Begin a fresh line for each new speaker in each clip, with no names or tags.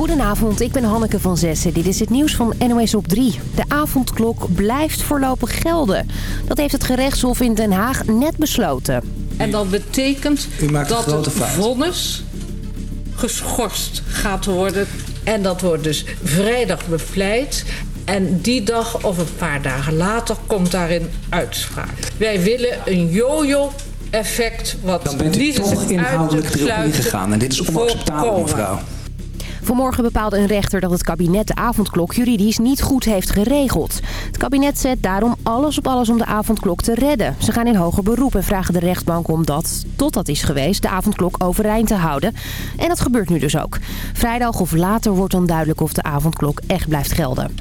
Goedenavond, ik ben Hanneke van Zessen. Dit is het nieuws van NOS op 3. De avondklok blijft voorlopig gelden. Dat heeft het gerechtshof in Den Haag net besloten.
En dat betekent dat het vonnis geschorst gaat worden. En dat wordt dus vrijdag bepleit. En die dag of een paar dagen later komt daarin uitspraak. Wij willen een yo-yo effect wat
Dan bent u
niet is
toch inhoudelijk erop ingegaan. En dit is onacceptabel, mevrouw.
Vanmorgen bepaalde een rechter dat het kabinet de avondklok juridisch niet goed heeft geregeld. Het kabinet zet daarom alles op alles om de avondklok te redden. Ze gaan in hoger beroep en vragen de rechtbank om dat, tot dat is geweest, de avondklok overeind te houden. En dat gebeurt nu dus ook. Vrijdag of later wordt dan duidelijk of de avondklok echt blijft gelden.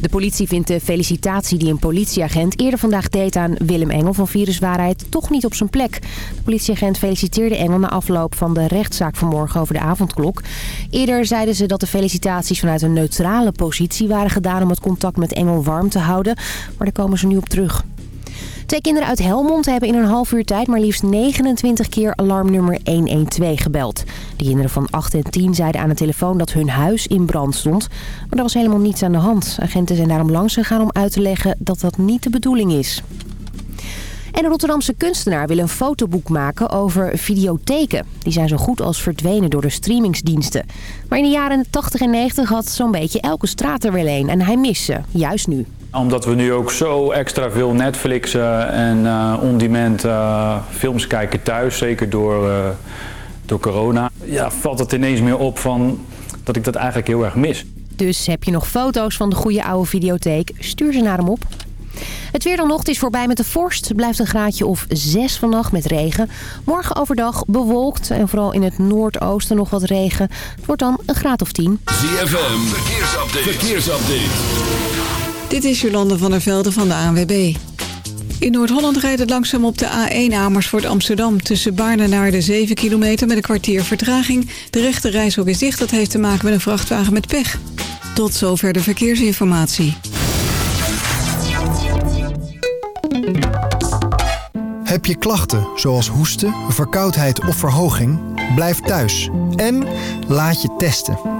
De politie vindt de felicitatie die een politieagent eerder vandaag deed aan Willem Engel van Viruswaarheid toch niet op zijn plek. De politieagent feliciteerde Engel na afloop van de rechtszaak vanmorgen over de avondklok. Eerder zeiden ze dat de felicitaties vanuit een neutrale positie waren gedaan om het contact met Engel warm te houden. Maar daar komen ze nu op terug. Twee kinderen uit Helmond hebben in een half uur tijd maar liefst 29 keer alarmnummer 112 gebeld. De kinderen van 8 en 10 zeiden aan de telefoon dat hun huis in brand stond. Maar er was helemaal niets aan de hand. Agenten zijn daarom langs gegaan om uit te leggen dat dat niet de bedoeling is. En een Rotterdamse kunstenaar wil een fotoboek maken over videotheken. Die zijn zo goed als verdwenen door de streamingsdiensten. Maar in de jaren 80 en 90 had zo'n beetje elke straat er wel een. En hij mist ze, juist nu.
Omdat we nu ook zo extra veel Netflixen en eh on-demand eh, films kijken thuis, zeker door, eh, door corona, ja, valt het ineens meer op van dat ik dat eigenlijk heel erg mis.
Dus heb je nog foto's van de goede oude videotheek? Stuur ze naar hem op. Het weer dan nog, het is voorbij met de vorst. Het blijft een graadje of 6 vannacht met regen. Morgen overdag bewolkt en vooral in het noordoosten nog wat regen. Het wordt dan een graad of 10.
ZFM, verkeersupdate. verkeersupdate.
Dit is Jolande van der Velde van de ANWB. In Noord-Holland rijdt het langzaam op de A1 Amersfoort Amsterdam... tussen Baarne naar de 7 kilometer met een kwartier vertraging. De rechte reishok is dicht, dat heeft te maken met een vrachtwagen met pech. Tot zover de verkeersinformatie.
Heb je klachten zoals hoesten, verkoudheid of verhoging? Blijf thuis en laat je testen.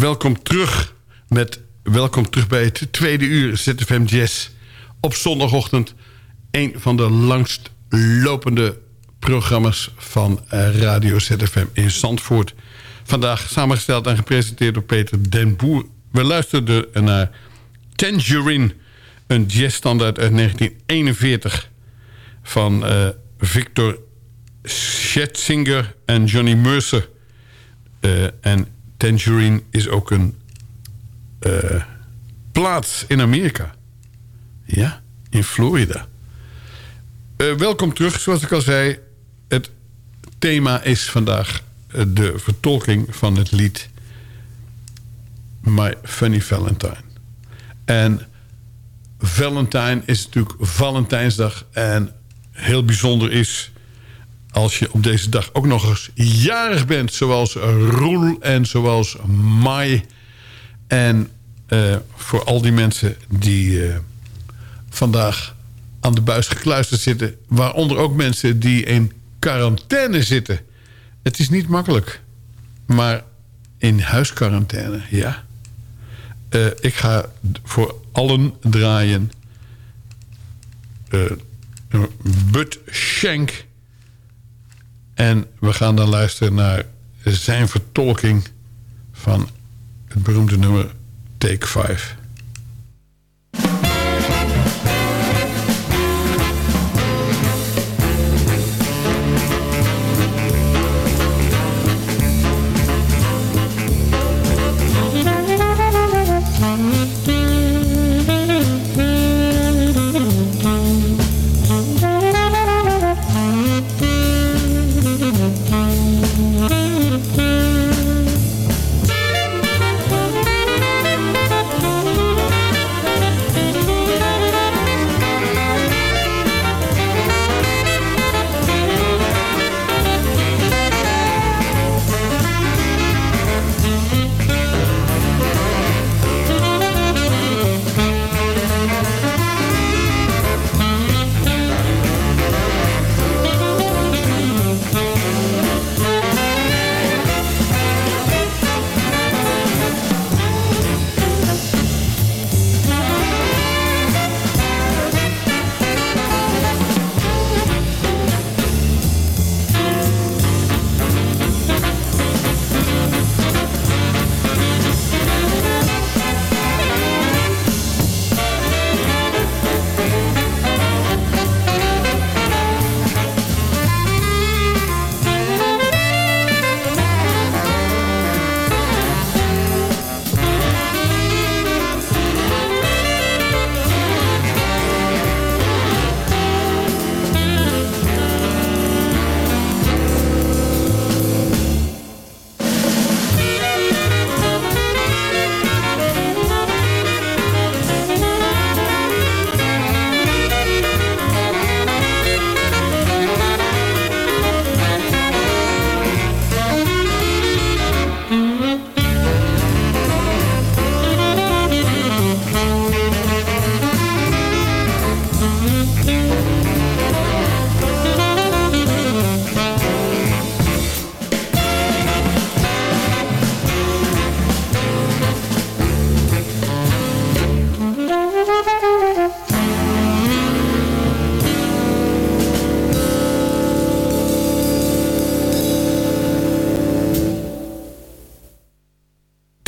Welkom terug met welkom terug bij het tweede uur ZFM Jazz. Op zondagochtend een van de langst lopende programma's van eh, Radio ZFM in Zandvoort. Vandaag samengesteld en gepresenteerd door Peter Den Boer. We luisterden naar Tangerine, een jazzstandaard uit 1941 van uh, Victor Schetzinger en Johnny Mercer. Uh, en Tangerine is ook een uh, plaats in Amerika. Ja, in Florida. Uh, welkom terug, zoals ik al zei. Het thema is vandaag de vertolking van het lied My Funny Valentine. En Valentine is natuurlijk Valentijnsdag. En heel bijzonder is als je op deze dag ook nog eens jarig bent... zoals Roel en zoals Mai. En uh, voor al die mensen die uh, vandaag aan de buis gekluisterd zitten... waaronder ook mensen die in quarantaine zitten. Het is niet makkelijk. Maar in huisquarantaine, ja. Uh, ik ga voor allen draaien... Bud Schenk... En we gaan dan luisteren naar zijn vertolking van het beroemde nummer Take 5.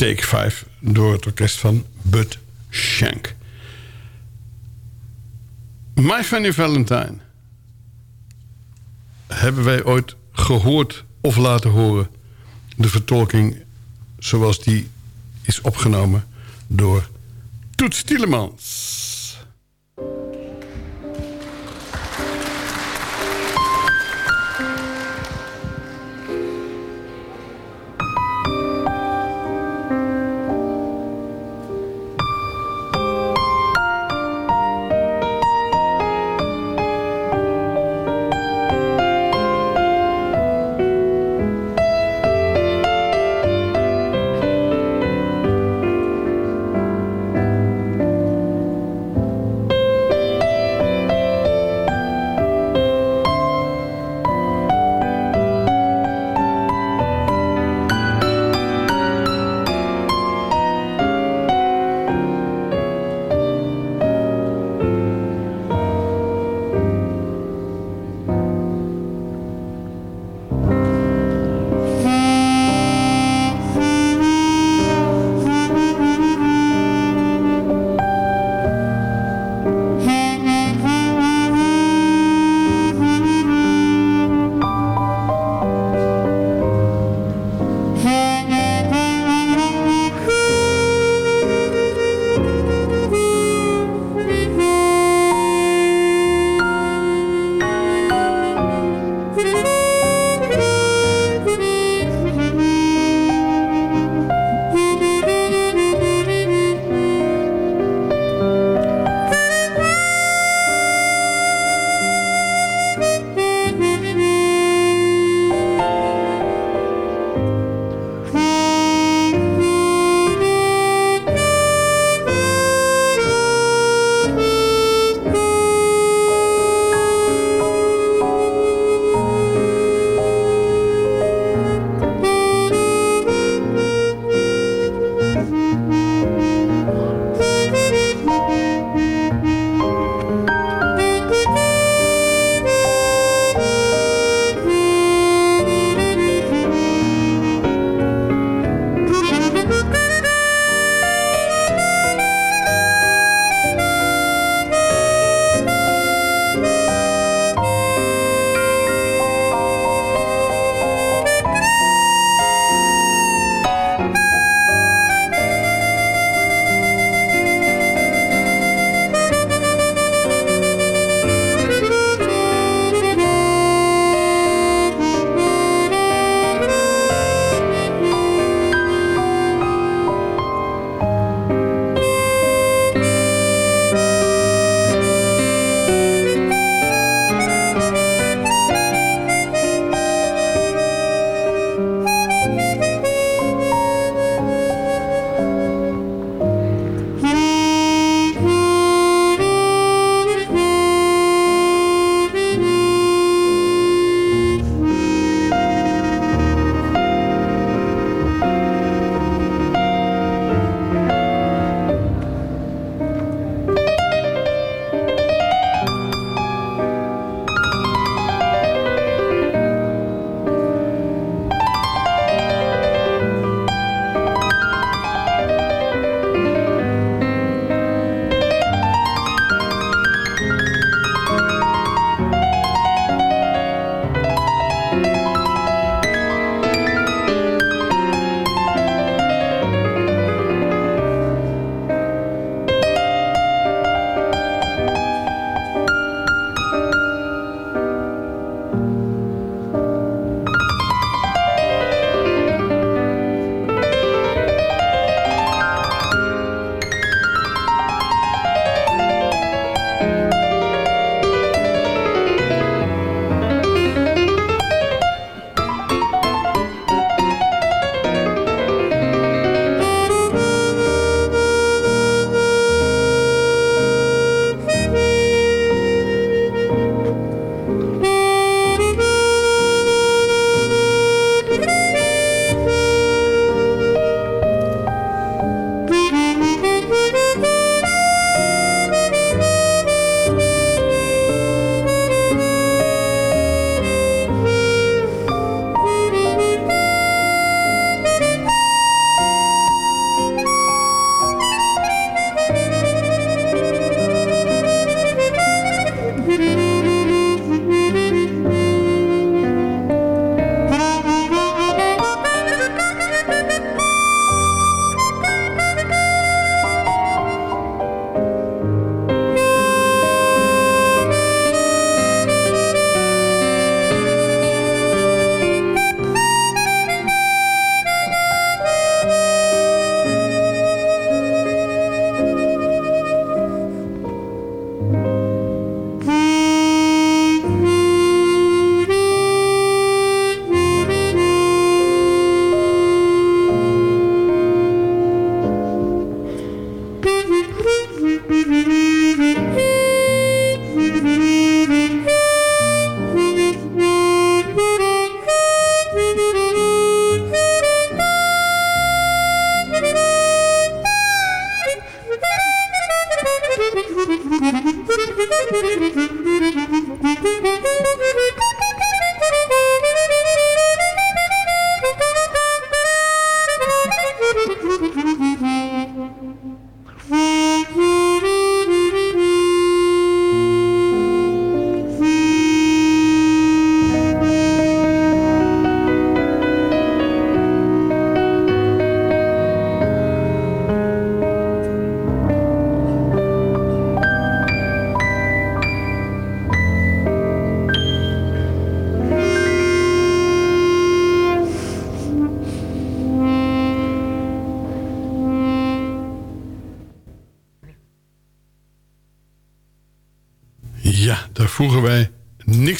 Take 5 door het orkest van Bud Shank. My Funny Valentine. Hebben wij ooit gehoord of laten horen... de vertolking zoals die is opgenomen door Toets Tielemans.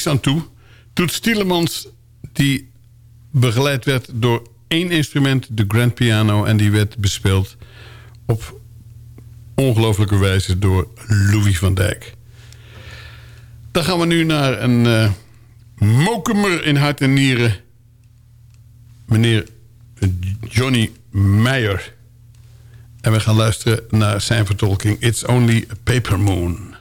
Aan toe. Toet Stielemans, die begeleid werd door één instrument, de grand piano... en die werd bespeeld op ongelooflijke wijze door Louis van Dijk. Dan gaan we nu naar een uh, mokemer in hart en nieren. Meneer Johnny Meyer. En we gaan luisteren naar zijn vertolking It's Only a Paper Moon.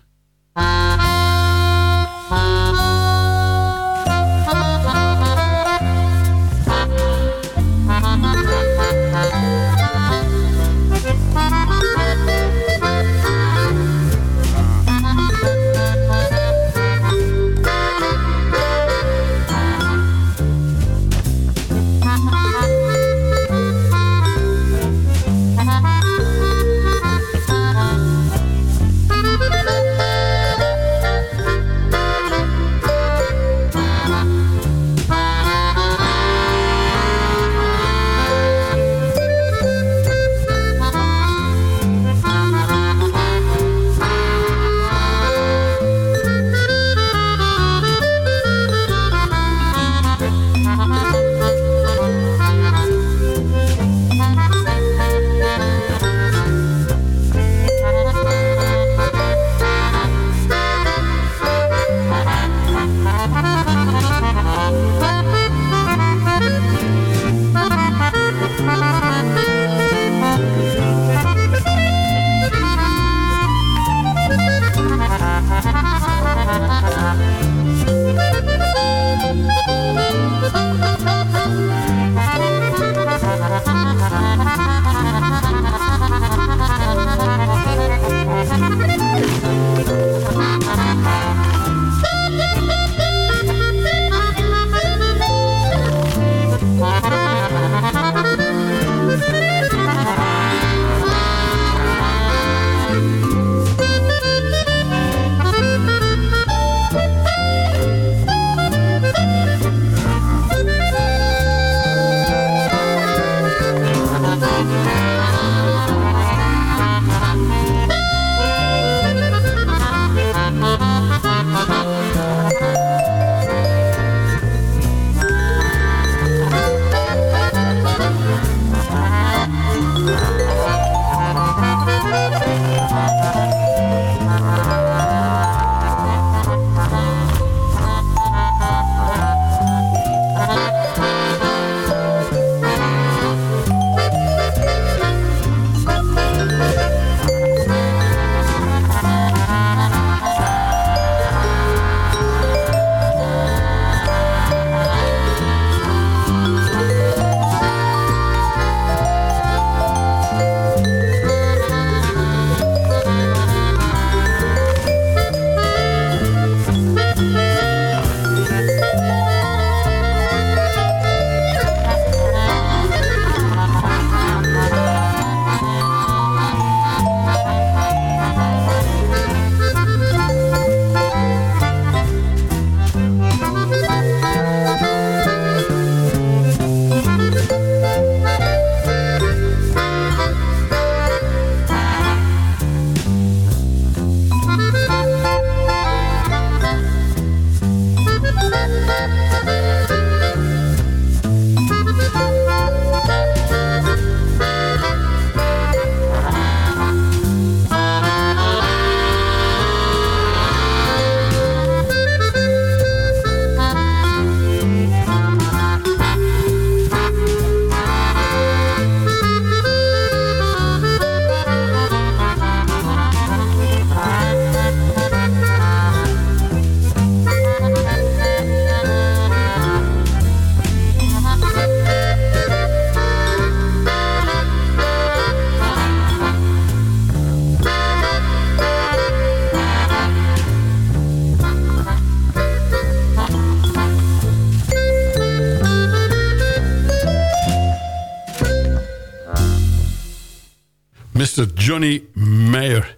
Johnny Meyer.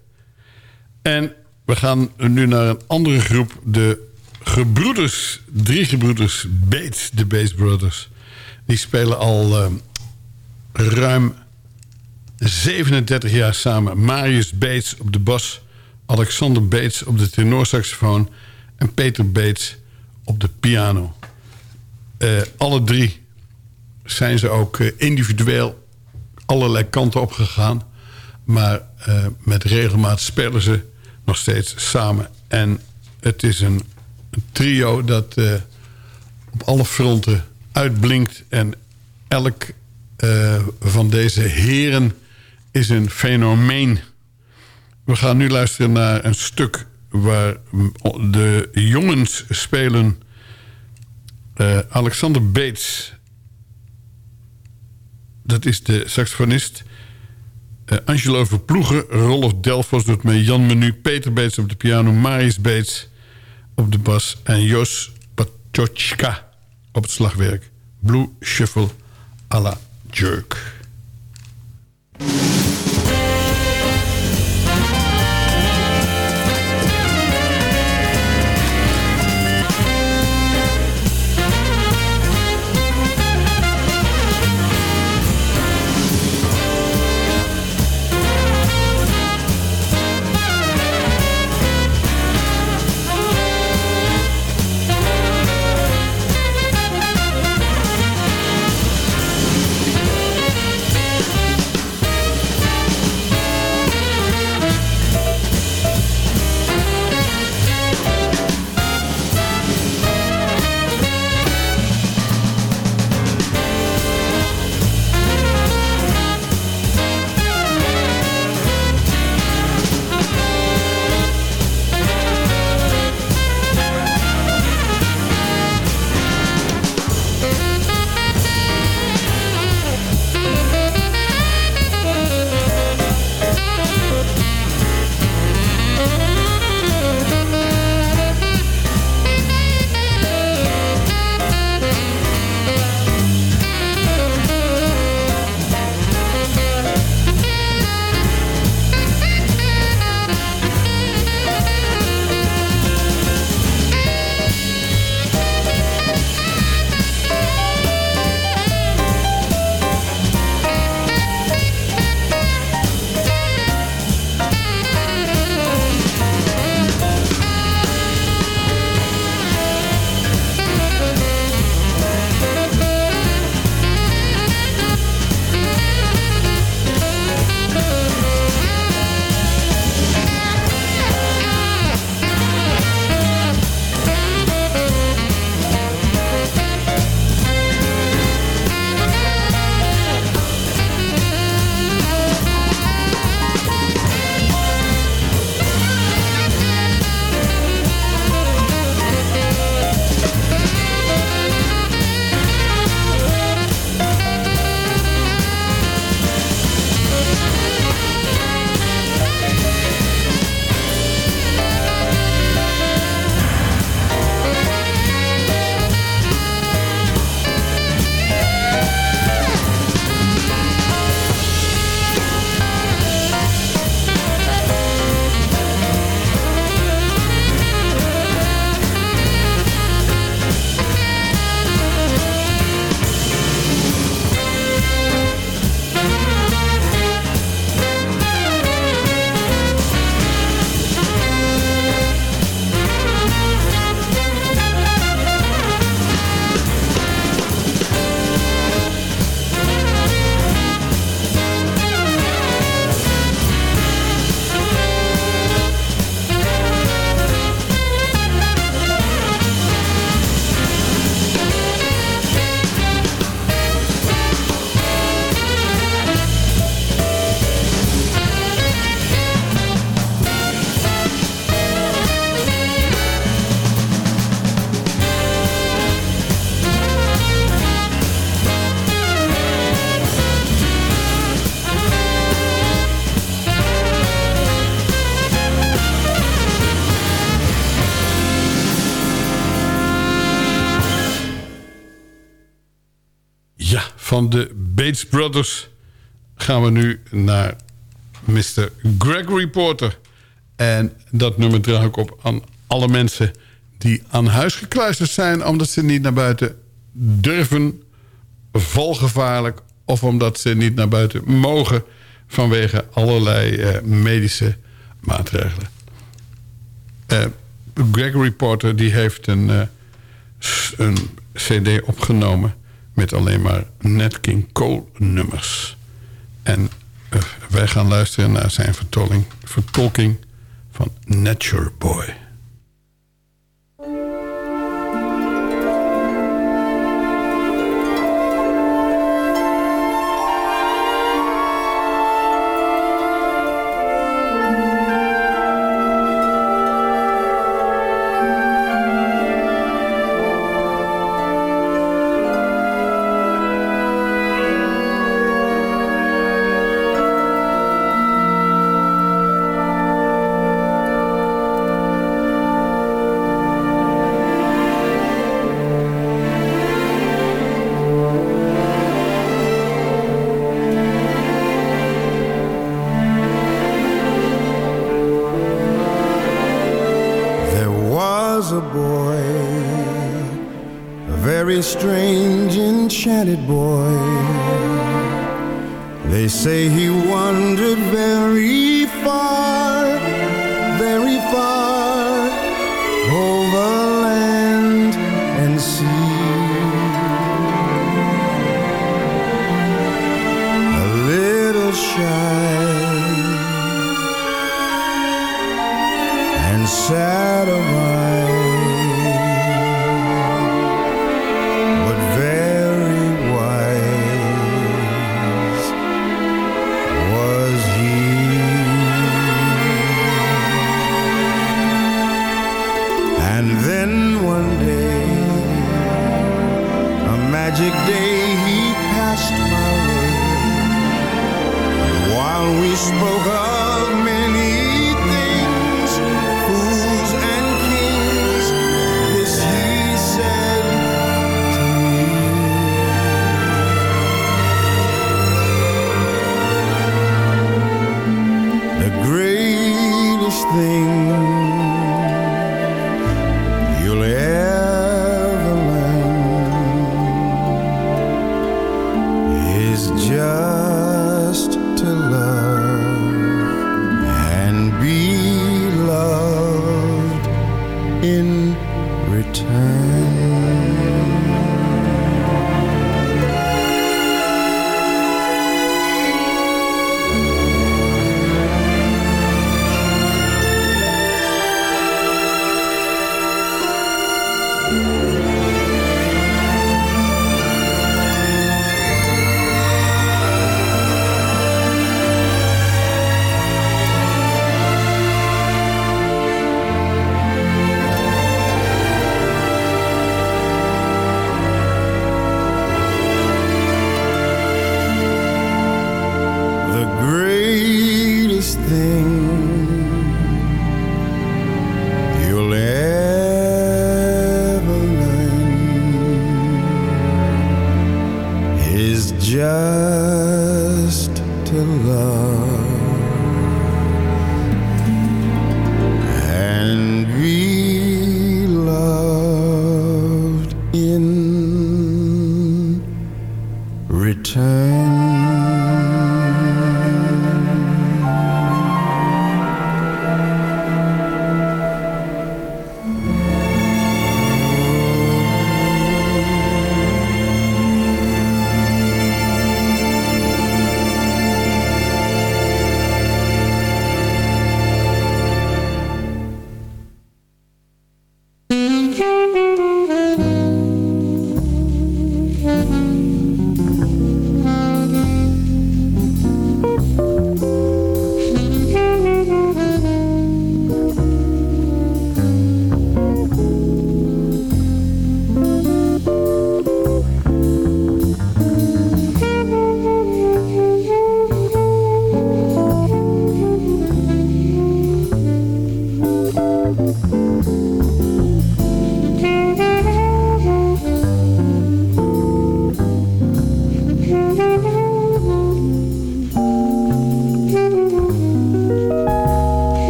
En we gaan nu naar een andere groep. De gebroeders, drie gebroeders Bates, de Bates Brothers. Die spelen al uh, ruim 37 jaar samen. Marius Bates op de bas. Alexander Bates op de tenorsaxofoon. en Peter Bates op de piano. Eh, alle drie zijn ze ook eh, individueel allerlei kanten opgegaan. Maar uh, met regelmaat spelen ze nog steeds samen. En het is een, trio dat uh, op alle fronten uitblinkt. En elk uh, van deze heren is een fenomeen. We gaan nu luisteren naar een stuk waar de jongens spelen... Alexander Bates dat is de saxofonist. Uh, Angelo Verploegen, Rolf Delfos doet mee... Jan Menu, Peter Beets op de piano... Marius Beets op de bas... en Jos Patochka op het slagwerk. Blue Shuffle à la Jerk. van de Bates Brothers gaan we nu naar Mr. Gregory Porter. En dat nummer draag ik op aan alle mensen die aan huis gekluisterd zijn... omdat ze niet naar buiten durven, valgevaarlijk... of omdat ze niet naar buiten mogen vanwege allerlei eh, medische maatregelen. Greg
Gregory Porter die heeft een, eh, een cd opgenomen met alleen maar Nat King Cole nummers. En eh, wij gaan luisteren naar zijn vertolking van Nature Boy.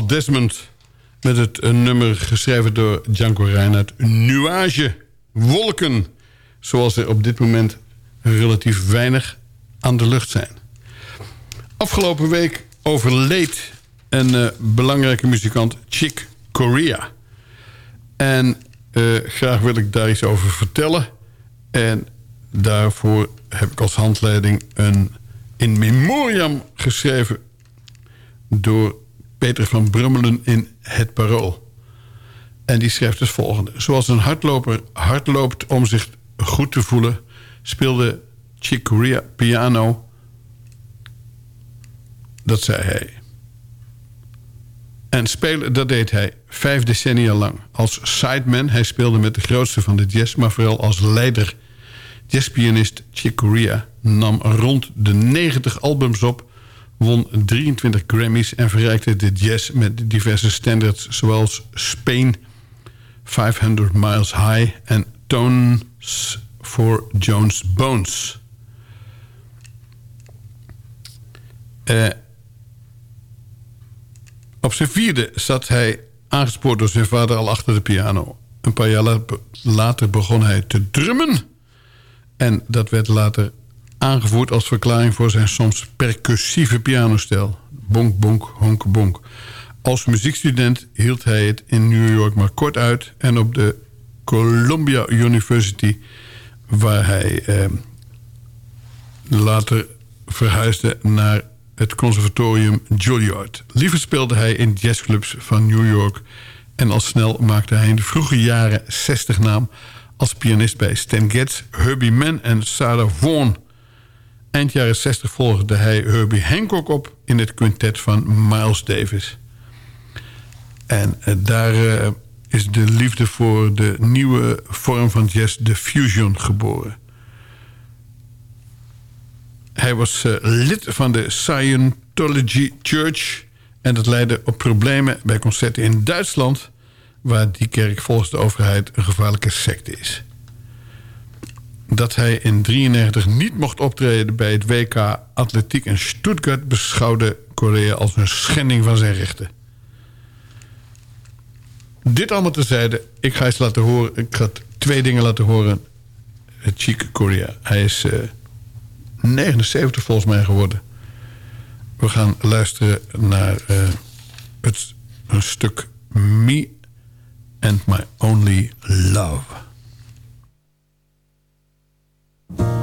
Desmond. Met het een nummer geschreven door Django Reinhardt. Nuage, wolken. Zoals er op dit moment relatief weinig aan de lucht zijn. Afgelopen week overleed een eh, belangrijke muzikant Chick Corea. En eh, graag wil ik daar iets over vertellen. En daarvoor heb ik als handleiding een in memoriam geschreven... door Peter van Brummelen in Het Parool. En die schrijft het volgende. Zoals een hardloper hardloopt om zich goed te voelen... speelde Chick Corea piano... Dat zei hij. En spelen, dat deed hij vijf decennia lang. Als sideman, hij speelde met de grootste van de jazz... maar vooral als leider. Jazzpianist Chick Corea nam rond de 90 albums op... won 23 Grammys en verrijkte de jazz met diverse standards... zoals Spain, 500 Miles High en Tones for Jones Bones... Uh, op zijn vierde zat hij aangespoord door zijn vader al achter de piano. Een paar jaar later begon hij te drummen. En dat werd later aangevoerd als verklaring voor zijn soms percussieve pianostijl. Bonk, bonk, honk, bonk. Als muziekstudent hield hij het in New York maar kort uit... en op de Columbia University, waar hij eh, later verhuisde naar het conservatorium Juilliard. Liever speelde hij in jazzclubs van New York... en al snel maakte hij in de vroege jaren 60 naam... als pianist bij Stan Getz, Herbie Mann en Sarah Vaughan. Eind jaren 60 volgde hij Herbie Hancock op... in het quintet van Miles Davis. En uh, daar uh, is de liefde voor de nieuwe vorm van jazz, de fusion, geboren. Hij was uh, lid van de Scientology Church... en dat leidde op problemen bij concerten in Duitsland... waar die kerk volgens de overheid een gevaarlijke secte is. Dat hij in 93 niet mocht optreden bij het WK Atletiek in Stuttgart... beschouwde Korea als een schending van zijn rechten. Dit allemaal tezijde. Ik ga eens laten horen. Ik ga twee dingen laten horen. Chic Korea. Hij is uh, 79 volgens mij geworden. We gaan luisteren naar uh, het, een stuk Me and My Only Love. Korea.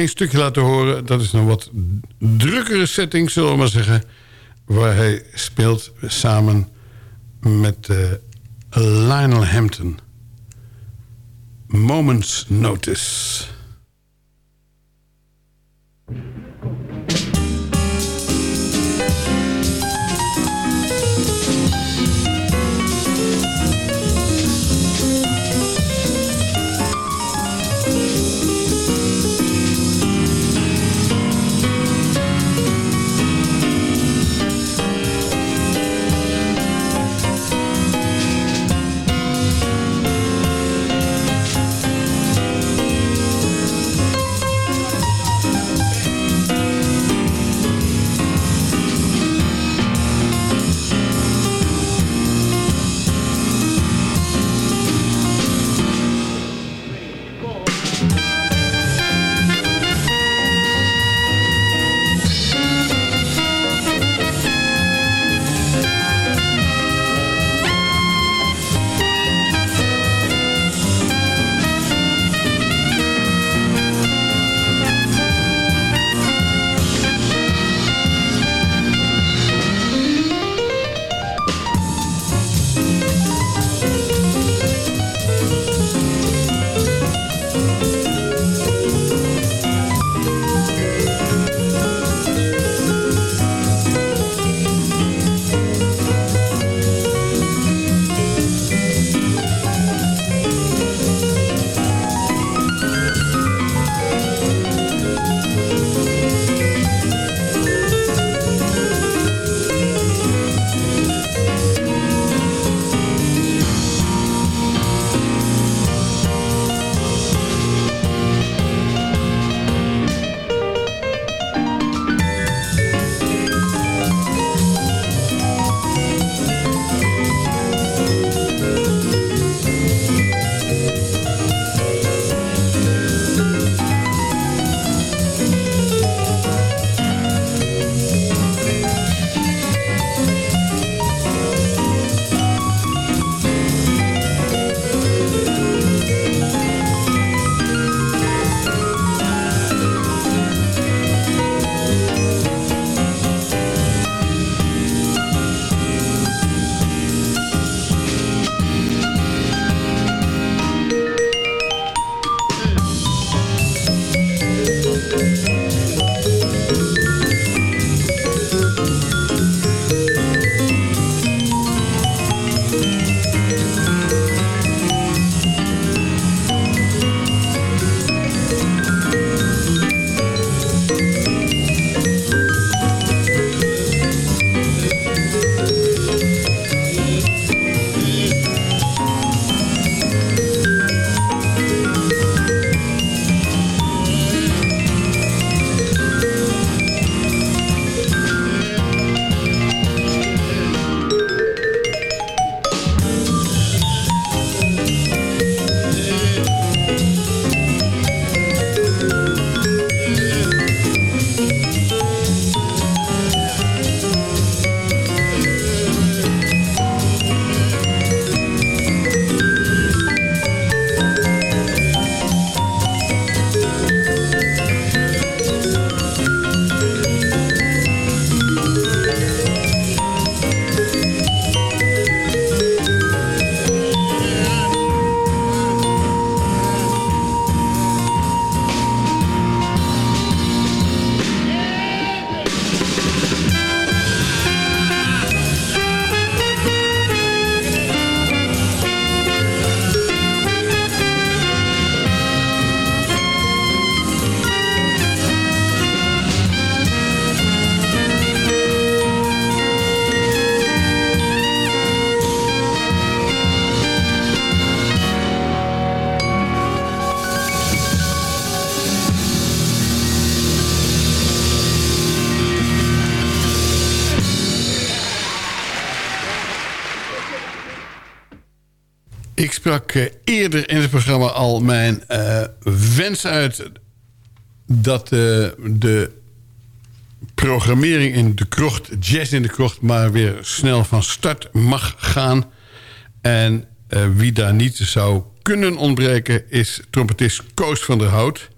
Één stukje laten horen. Dat is een wat drukkere setting, zullen we maar zeggen. Waar hij speelt samen met uh, Lionel Hampton. Moments Notice. Sprak eh, eerder in het programma al mijn eh, wens uit... dat eh, de programmering in de krocht, jazz in de krocht... maar weer snel van start mag gaan. En wie daar niet zou kunnen ontbreken... is trompetist Koos van der Hout...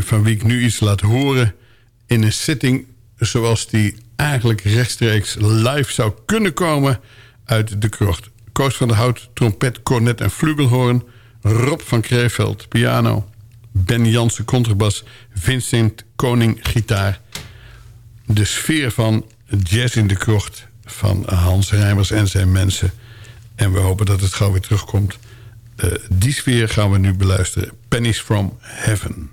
van wie ik nu iets laat horen... in een setting zoals die eigenlijk rechtstreeks live zou kunnen komen... uit de krocht. Koos van der Hout, trompet, cornet en flugelhoorn... Rob van Kreeveld, piano... Ben Jansen, contrabas... Vincent Koning, gitaar. De sfeer van jazz in de krocht van Hans Rijmers en zijn mensen. En we hopen dat het gauw weer terugkomt. Eh, die sfeer gaan we nu beluisteren. Pennies from Heaven.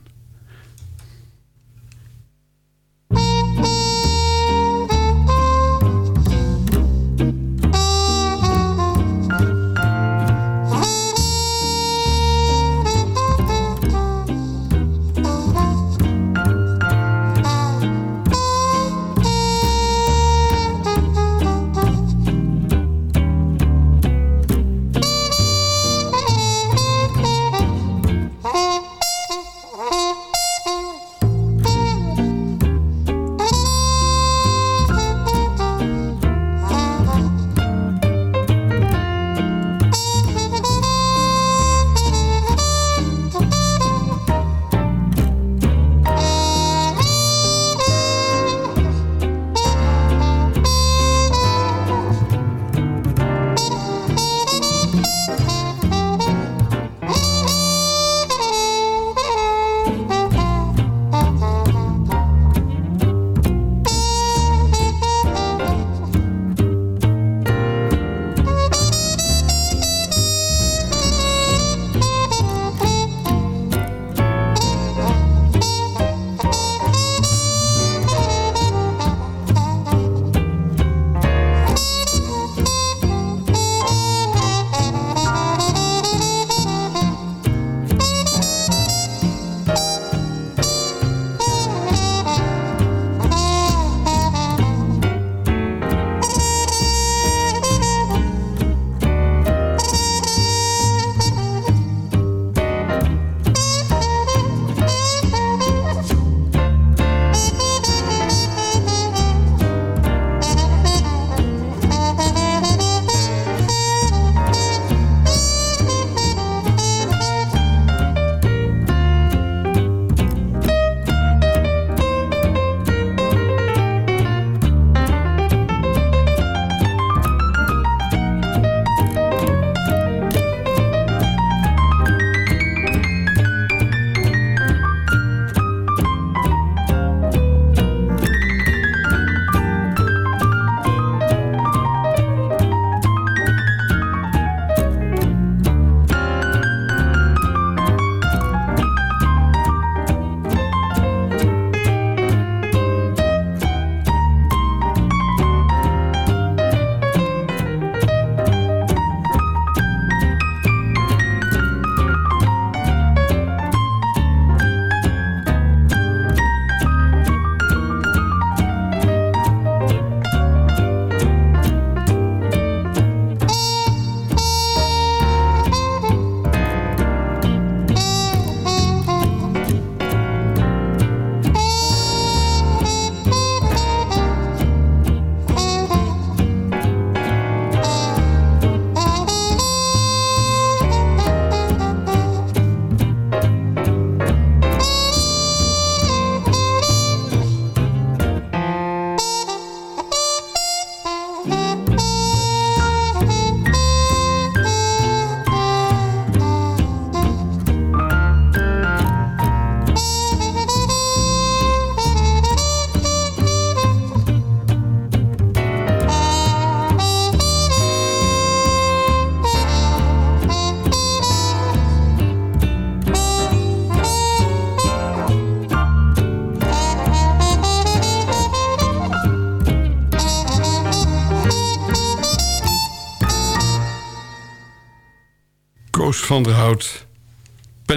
Van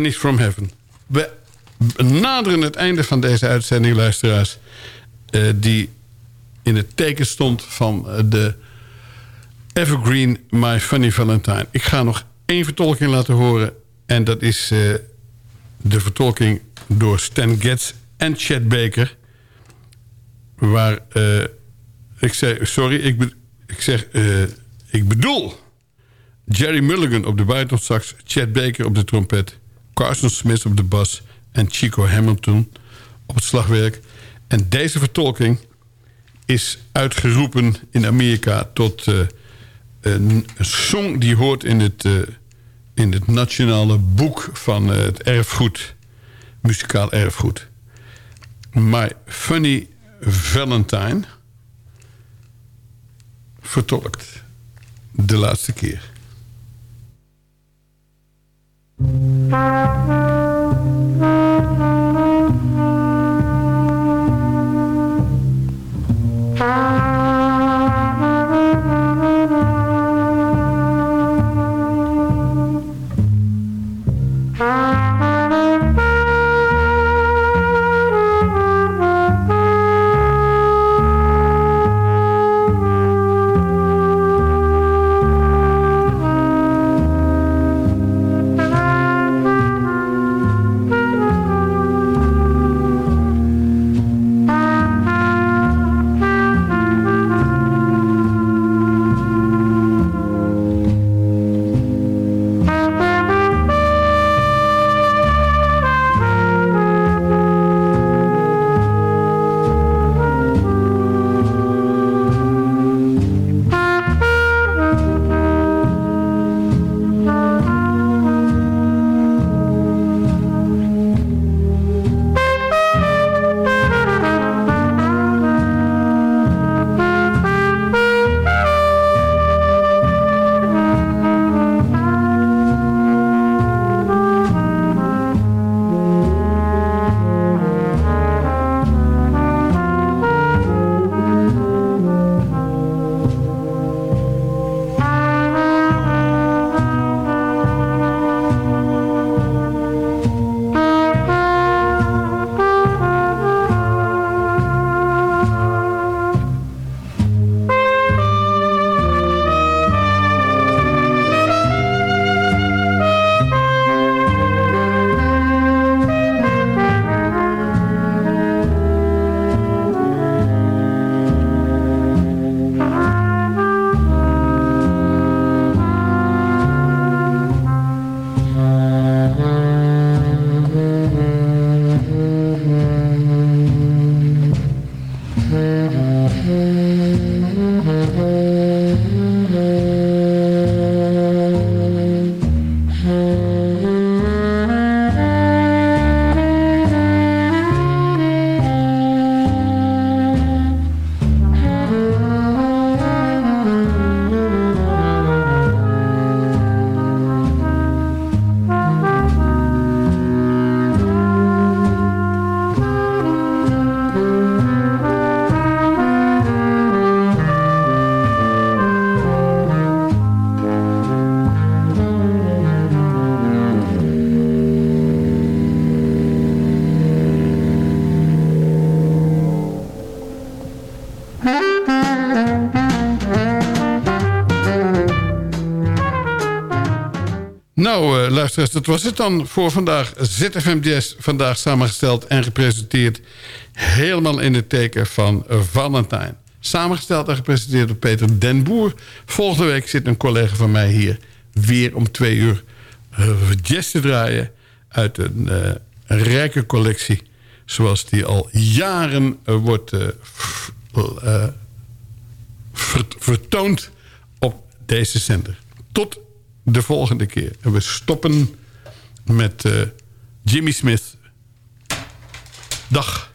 der from Heaven. We naderen het einde van deze uitzending, luisteraars... eh, die in het teken stond van eh, de Evergreen, My Funny Valentine. Ik ga nog één vertolking laten horen. En dat is uh, de vertolking door Stan Getz en Chet Baker. Waar, ik zeg, sorry, ik, ik zeg, ik bedoel... Jerry Mulligan op de buitensax, Chet Baker op de trompet... Carson Smith op de bas en Chico Hamilton op het slagwerk. En deze vertolking is uitgeroepen in Amerika tot uh, een song die hoort in het, uh, in het nationale boek van uh, het erfgoed, muzikaal erfgoed. My Funny Valentine vertolkt de laatste keer. Nou, luisteraars, dat was het dan voor vandaag. ZFM Jazz, vandaag samengesteld en gepresenteerd... helemaal in het teken van uh, Valentijn. Samengesteld en gepresenteerd door Peter Den Boer. Volgende week zit een collega van mij hier... weer om twee uur uh, jazz te draaien... uit een, een, rijke collectie... zoals die al jaren wordt vertoond op deze zender. Tot de volgende keer. En we stoppen met uh, Jimmy Smith. Dag.